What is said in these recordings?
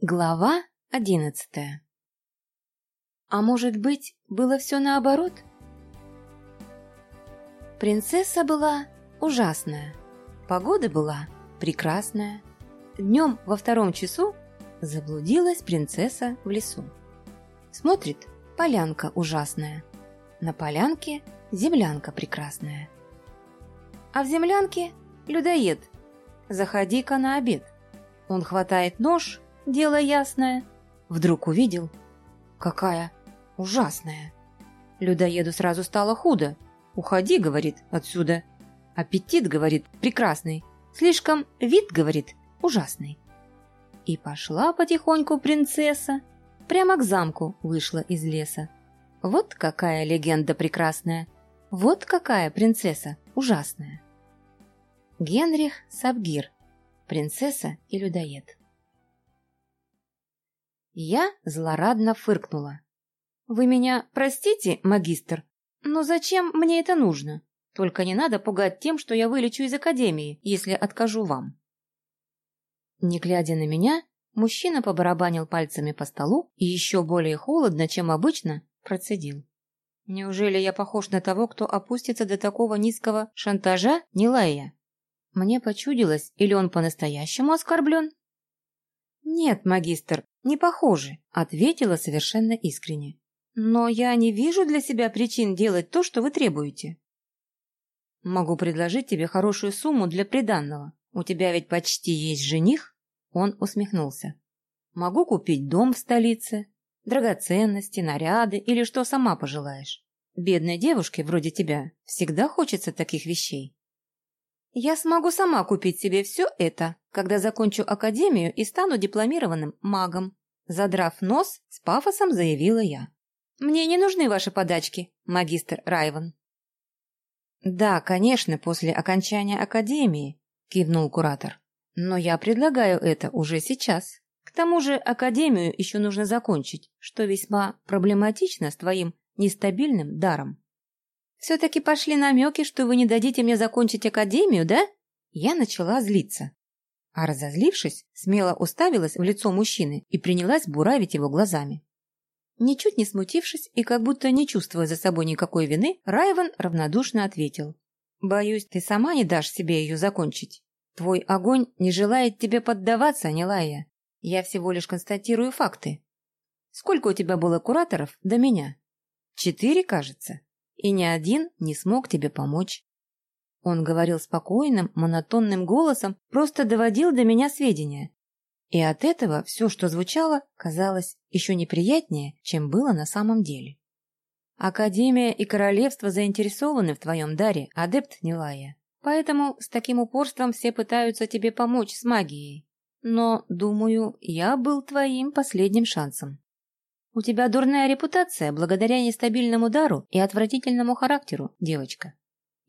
Глава одиннадцатая А может быть, было все наоборот? Принцесса была ужасная, погода была прекрасная. Днем во втором часу заблудилась принцесса в лесу. Смотрит, полянка ужасная. На полянке землянка прекрасная. А в землянке людоед. Заходи-ка на обед. Он хватает нож дело ясное. Вдруг увидел. Какая ужасная. Людоеду сразу стало худо. «Уходи», — говорит, — «отсюда». Аппетит, говорит, прекрасный. Слишком вид, говорит, ужасный. И пошла потихоньку принцесса. Прямо к замку вышла из леса. Вот какая легенда прекрасная. Вот какая принцесса ужасная. Генрих Сабгир. Принцесса и людоед. Я злорадно фыркнула. «Вы меня простите, магистр, но зачем мне это нужно? Только не надо пугать тем, что я вылечу из академии, если откажу вам». Не глядя на меня, мужчина побарабанил пальцами по столу и еще более холодно, чем обычно, процедил. «Неужели я похож на того, кто опустится до такого низкого шантажа, не лая? Мне почудилось, или он по-настоящему оскорблен?» «Нет, магистр, не похожи», — ответила совершенно искренне. «Но я не вижу для себя причин делать то, что вы требуете». «Могу предложить тебе хорошую сумму для приданного. У тебя ведь почти есть жених?» Он усмехнулся. «Могу купить дом в столице, драгоценности, наряды или что сама пожелаешь. Бедной девушке вроде тебя всегда хочется таких вещей». «Я смогу сама купить себе все это, когда закончу академию и стану дипломированным магом», задрав нос, с пафосом заявила я. «Мне не нужны ваши подачки, магистр Райван». «Да, конечно, после окончания академии», – кивнул куратор. «Но я предлагаю это уже сейчас. К тому же академию еще нужно закончить, что весьма проблематично с твоим нестабильным даром». «Все-таки пошли намеки, что вы не дадите мне закончить академию, да?» Я начала злиться. А разозлившись, смело уставилась в лицо мужчины и принялась буравить его глазами. Ничуть не смутившись и как будто не чувствуя за собой никакой вины, Райван равнодушно ответил. «Боюсь, ты сама не дашь себе ее закончить. Твой огонь не желает тебе поддаваться, Нилая. Я всего лишь констатирую факты. Сколько у тебя было кураторов до меня? Четыре, кажется и ни один не смог тебе помочь. Он говорил спокойным, монотонным голосом, просто доводил до меня сведения. И от этого все, что звучало, казалось еще неприятнее, чем было на самом деле. Академия и королевство заинтересованы в твоем даре, адепт Нилая. Поэтому с таким упорством все пытаются тебе помочь с магией. Но, думаю, я был твоим последним шансом. У тебя дурная репутация благодаря нестабильному дару и отвратительному характеру, девочка.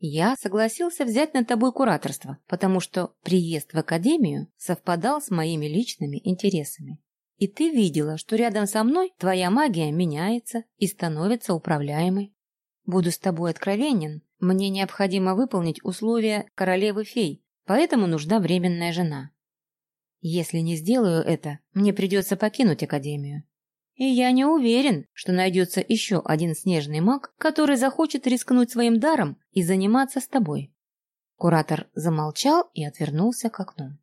Я согласился взять над тобой кураторство, потому что приезд в академию совпадал с моими личными интересами. И ты видела, что рядом со мной твоя магия меняется и становится управляемой. Буду с тобой откровенен, мне необходимо выполнить условия королевы-фей, поэтому нужна временная жена. Если не сделаю это, мне придется покинуть академию. И я не уверен, что найдется еще один снежный маг, который захочет рискнуть своим даром и заниматься с тобой. Куратор замолчал и отвернулся к окну.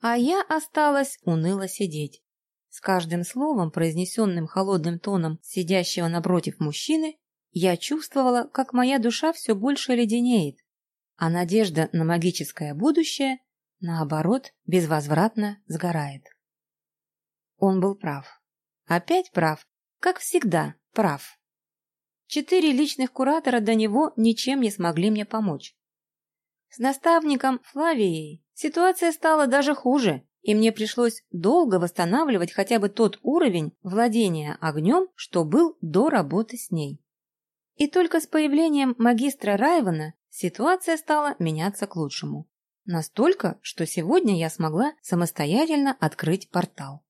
А я осталась уныло сидеть. С каждым словом, произнесенным холодным тоном сидящего напротив мужчины, я чувствовала, как моя душа все больше леденеет, а надежда на магическое будущее, наоборот, безвозвратно сгорает. Он был прав. Опять прав. Как всегда, прав. Четыре личных куратора до него ничем не смогли мне помочь. С наставником Флавией ситуация стала даже хуже, и мне пришлось долго восстанавливать хотя бы тот уровень владения огнем, что был до работы с ней. И только с появлением магистра Райвана ситуация стала меняться к лучшему. Настолько, что сегодня я смогла самостоятельно открыть портал.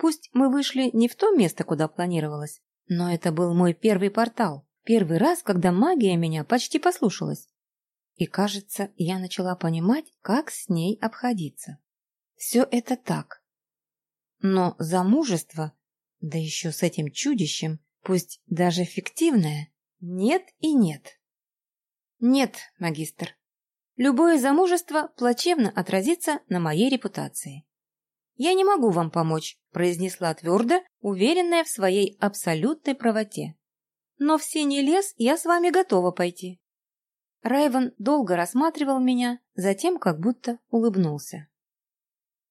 Пусть мы вышли не в то место, куда планировалось, но это был мой первый портал, первый раз, когда магия меня почти послушалась. И, кажется, я начала понимать, как с ней обходиться. Все это так. Но замужество, да еще с этим чудищем, пусть даже фиктивное, нет и нет. Нет, магистр. Любое замужество плачевно отразится на моей репутации. «Я не могу вам помочь», – произнесла твердо, уверенная в своей абсолютной правоте. «Но в синий лес я с вами готова пойти». Райвен долго рассматривал меня, затем как будто улыбнулся.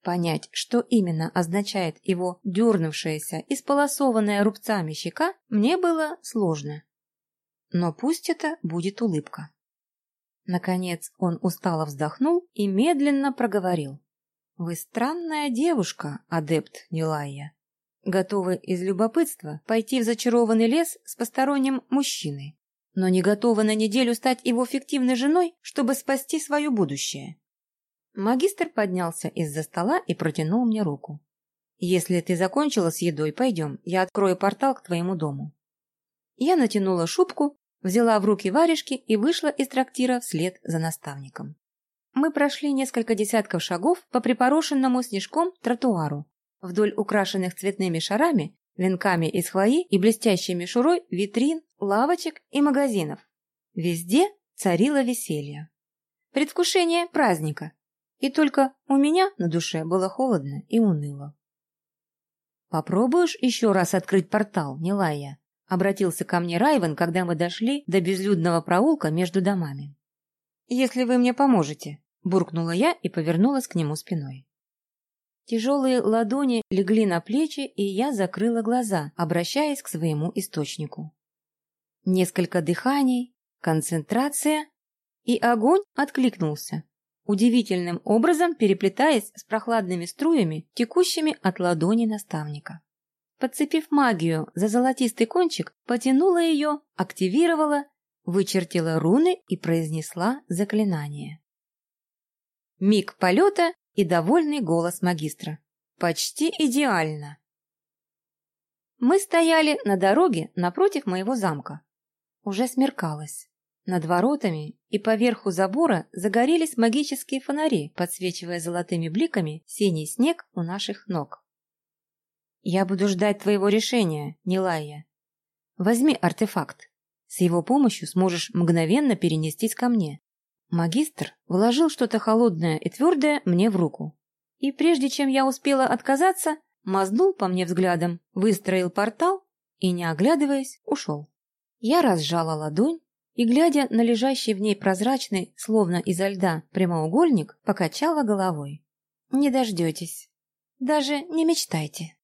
Понять, что именно означает его дернувшаяся, исполосованная рубцами щека, мне было сложно. Но пусть это будет улыбка. Наконец он устало вздохнул и медленно проговорил. «Вы странная девушка, адепт Нилая. Готовы из любопытства пойти в зачарованный лес с посторонним мужчиной, но не готовы на неделю стать его фиктивной женой, чтобы спасти свое будущее. Магистр поднялся из-за стола и протянул мне руку. «Если ты закончила с едой, пойдем, я открою портал к твоему дому». Я натянула шубку, взяла в руки варежки и вышла из трактира вслед за наставником. Мы прошли несколько десятков шагов по припорошенному снежком тротуару, вдоль украшенных цветными шарами, венками из хвои и блестящей мишурой витрин, лавочек и магазинов. Везде царило веселье. Предвкушение праздника, и только у меня на душе было холодно и уныло. «Попробуешь еще раз открыть портал, Нилая?» — обратился ко мне Райвен, когда мы дошли до безлюдного проулка между домами. «Если вы мне поможете», — буркнула я и повернулась к нему спиной. Тяжелые ладони легли на плечи, и я закрыла глаза, обращаясь к своему источнику. Несколько дыханий, концентрация, и огонь откликнулся, удивительным образом переплетаясь с прохладными струями, текущими от ладони наставника. Подцепив магию за золотистый кончик, потянула ее, активировала, вычертила руны и произнесла заклинание. Миг полета и довольный голос магистра. Почти идеально. Мы стояли на дороге напротив моего замка. Уже смеркалось. Над воротами и поверху забора загорелись магические фонари, подсвечивая золотыми бликами синий снег у наших ног. «Я буду ждать твоего решения, Нилая. Возьми артефакт. С его помощью сможешь мгновенно перенестись ко мне». Магистр вложил что-то холодное и твердое мне в руку. И прежде чем я успела отказаться, мазнул по мне взглядом, выстроил портал и, не оглядываясь, ушел. Я разжала ладонь, и, глядя на лежащий в ней прозрачный, словно изо льда, прямоугольник, покачала головой. «Не дождетесь. Даже не мечтайте».